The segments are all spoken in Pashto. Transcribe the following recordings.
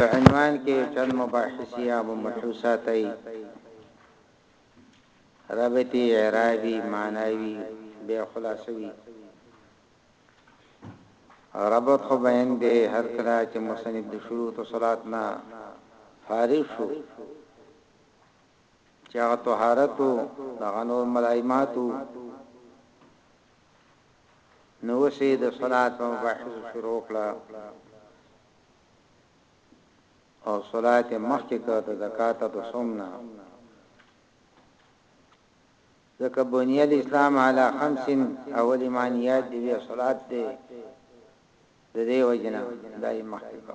په عنوان کې چند مباحث یا مبحوثات ئي، ربطي، اعرابي، معناوي، بیا خلاصوي. ربط خو بیان دی، هر کله چې مصنف د شروط الصلاة نه فارغ شو، چې هغه طهارت او دغه نور ملایمات او نو اوس يې د صلات په مباحثو شروع کړه او صلات يې مخکې کړ د زکات او د صوم نه ځکه بنی الاسلام علی خمس اول ایمانیات دی وی صلات دی د دې وجنه دای مخکې کو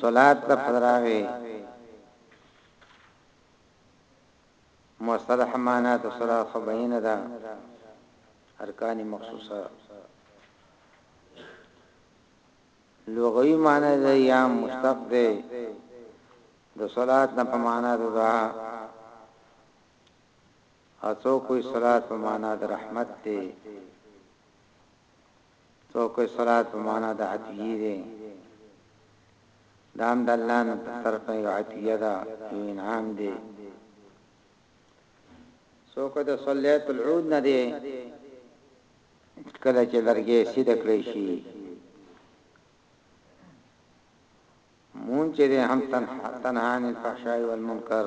صلات ته پس راغی مصطلح معنا د صلات خو بینه ده ارکان مخصوصه لغوی معنا د یا مشتق ده د صلات نه په معنا د دعا اڅو کوئی صلات په معنا د رحمت ده څوک وی صلات په معنی د عطیی دی دا هم د الله نه په طرف نه یو عطیه ده یو انعام دی څوک د صلیت العود نه دی کله چې لرګې سید کړی شي مون چې هم تنها تنهان الفحشاء والمنکر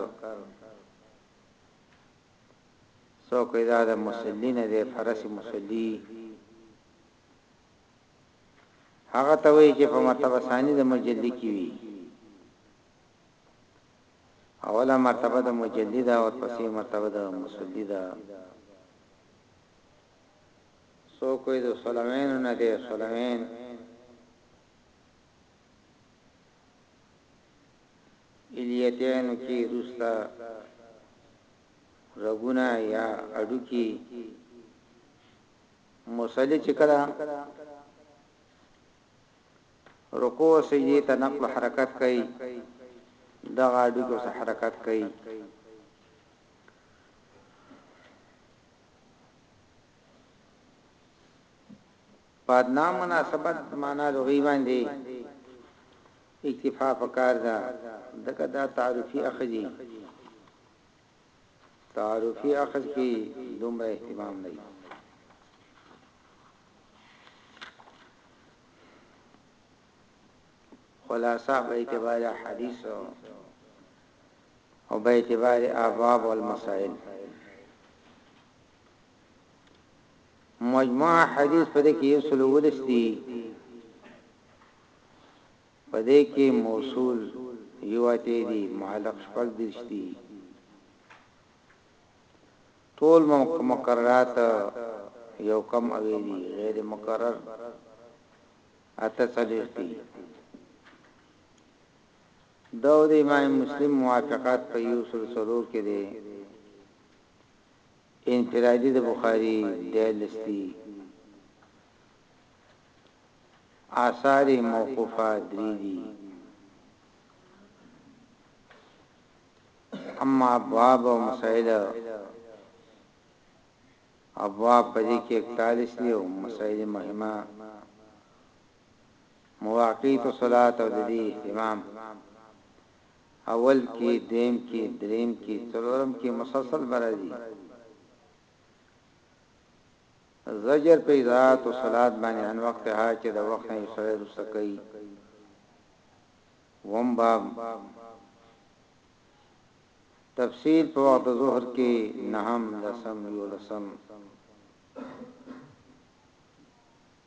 څوک وای دا د مصلی نه دی فرس مصلی هغه ته وای چې په مرتبه ثانی د مجلی کې وی اوله مرتبه د مجلی دا او پسې مرتبه د مصلی دا سو کوئی د سلامین نه دی سلامین الیتینو کې وروسته رګونه یا اډوکی مصلی چې کله رکوع سجدي ته نقل حرکت کوي دا غاډو کو سره حرکت کوي په ادنی مناسبت معنی لغوی باندی اکتفا پکار ده ځکه دا تعارفی اخذ دی تعارفی اخذ کی دومره اهتمام نه دی خلاصه به اعتبار حدیث او به اعتبار ابواب والمسائل مجموعه احادیث په دې کې یو سل ولس دي په دې کې موصول یو اته دي معلق شپږ دي شتي ټول مقررات یو کم اوی دي غیر مقرر اته څلور دي دا د امام مسلم موافقات په یو سل سلور کې دي انفرادي د بخاري ديارلسدي آثار موقوفه دري دي اما ابواب او مسائل ابواب په دې کې 41 دي او مسائل مهمه مواقیت الصلاه او د دې اهتمام اول کی دویم کی دریم کی څلورم کی مسلسل به راځی زجر په اضاعت او صلات باندې ان وخت ها چې د وخت نه سره رسته کوي وم باب تفصیل په وخت ظهر کې نهم لسم یو لسم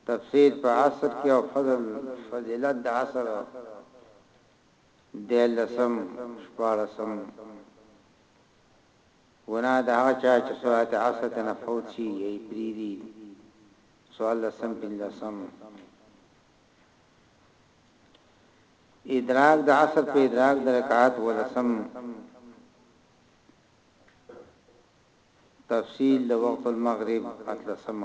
تفصیل په عصر کې او فضل فضیلت د عصر دیارلسم، شپاړسم، ګناه د هغه چا چې صلات عصر ته نه فوت شي یا یې پریږدي څوارلسم، پنځلسم، ادراک د عصر په ادراک د رکعت ولسم، تفصیل د وقت المغرب اتلسم،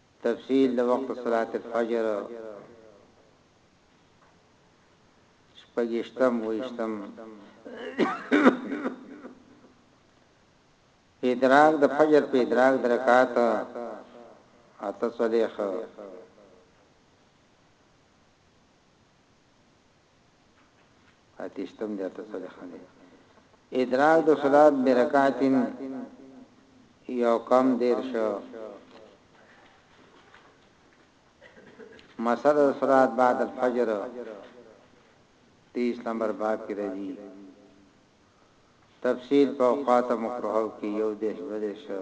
تفصیل د وقت صلاة الفجر شپږیشتم اوویشتم په ادراک د فجر په ادراک د رکعات اته څلېخ اتیشتم دی اته سره خانه ادراک د صلات برکاتین یو کم دیر شو مسله صلات بعد الفجر تیس نمبر باب کی رجی تفصیل په اوقات مکروه کې یو دیش بده شو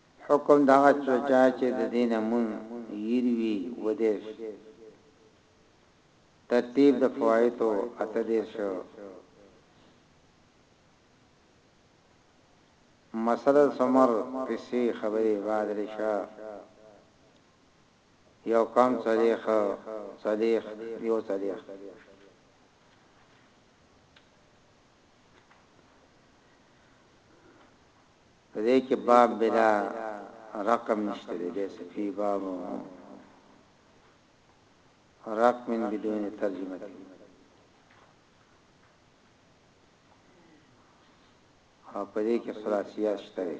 حکم د هغه چا چا چه د دې نه مونږ يير وي اووه دېرش، ترتيب د فوائتو اته دېرش، مسله د ثمر قصي خبرې بعد رشه يو کم څلېښت، څلېښت، يو څلېښت. په دې کې باب بلا رقم نشته دی ليس فيه باب رقم بدون ترجمه او په دې کې خلاصيات شته دی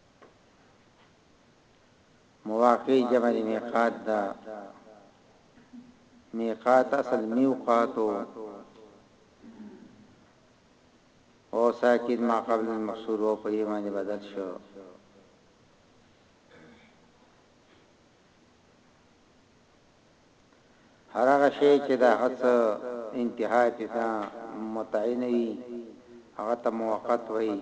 مواقع جمع دی میقات ده میقات اصل میوقاتو او ساکت ما قبل المقصور او په ایمان بدل شو هر هغه شی چې دا حس انتهای پیدا متعین وي هغه ته موقت وي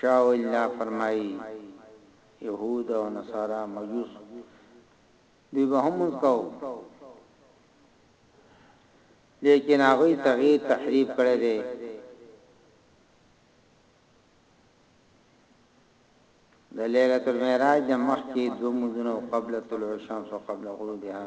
شاه ولي الله فرمايي، يهود او نصارا، مجوس، دوی به هم مونځ کاوه، ليکن هغوی تغيير، تحريف، کړی دی، د ليلة المعراج نه مخکې دوه مونځونه او قبل طلوع الشمس او قبل غروبها.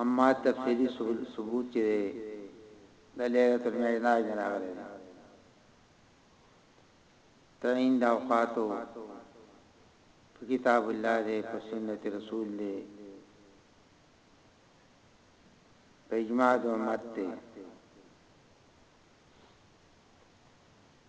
اما تفصیلي ثبوت چې دی د لیلة المعراج نه راغلی دی تعین د اوقاتو په کتاب الله دی په سنت رسول دی په اجماع د امت دی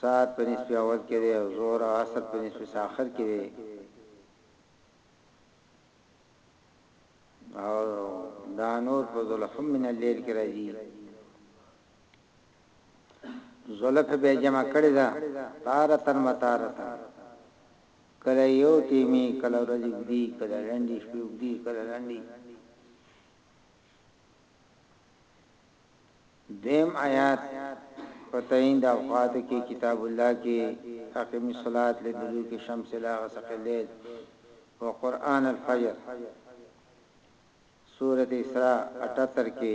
ساعت په نصف اول کې دی او ظهر او عصر په نصف ساخر کې دی او دا نور په ظلفم من الليل کې راځي ظلف به جمع کړی دا تارتن متارتن کله یو تیمی کله ورځې دی کله لنډي شپې دی کله لنډي دویم آیات په تعین د اوقاتو کې کتاب الله کې اقیم الصلوة لدلوک الشمس الی غسق اللیل وقرآن الفجر سورة اسراء 78 کې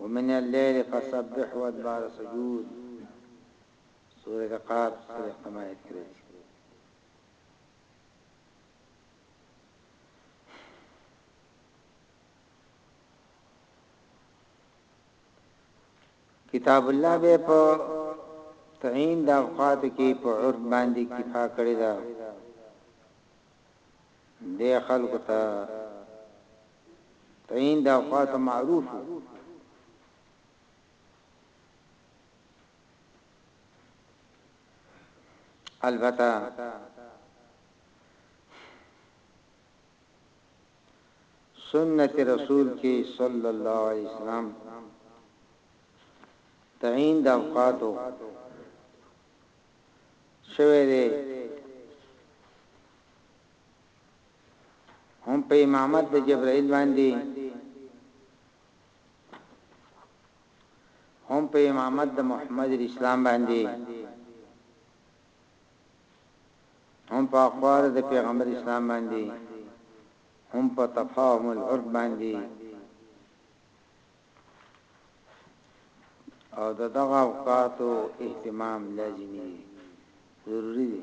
ومن اللیل فسبح وادبار سجود سورة قاف سورة قمایت کې راځي کتاب الله به په تعین د اوقات کې په عرض باندې کفا کړی دا د خلکو ته تعین دا خوا ته معروف وو البته سنت رسول کې صلی الله علیه وسلم تعین د اوقاتو شوه دی هم په امامت د جبرائیل باندې هم په امامت د محمد اسلام باندې هم په اقوال د پیغمبر اسلام باندې هم په تفاهم العرب باندې او د دغه اوقاتو اهتمام لازمي ضروری دی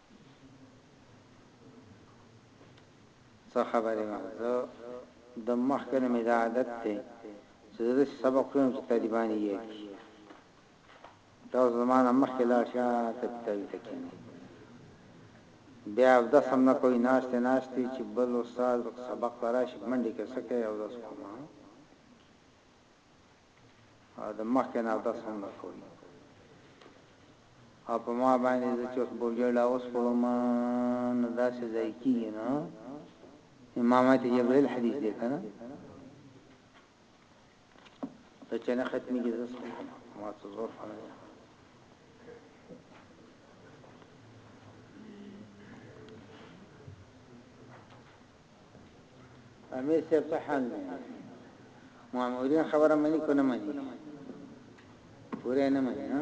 څه خبرې وه زه د مخکې نه مې دا عادت دی چې زه داسې سبق وایم چې طالبان یې یاد کړي تاسو زما نه مخکې لاړ شئ ته کتابي ته کښېنئ بیا اودس هم نه کوئ ناشتې ناشتې چې بل استاد سبق ته راشي منډې کې څه کوي اودس کومه او د مخکې نه اودس هم نه کوي او په ما باندې زه چې اوس بوجه لا اوس پړم نو داسې ځای کېږي نو امامت جبريل حدیث دی که نه ته چې نه ختمېږي زه څه وکړم ما څه زور خو نه دی امیر صاحب څه حال دی مامورین خبره منی کو نه منی پوره نه منی ها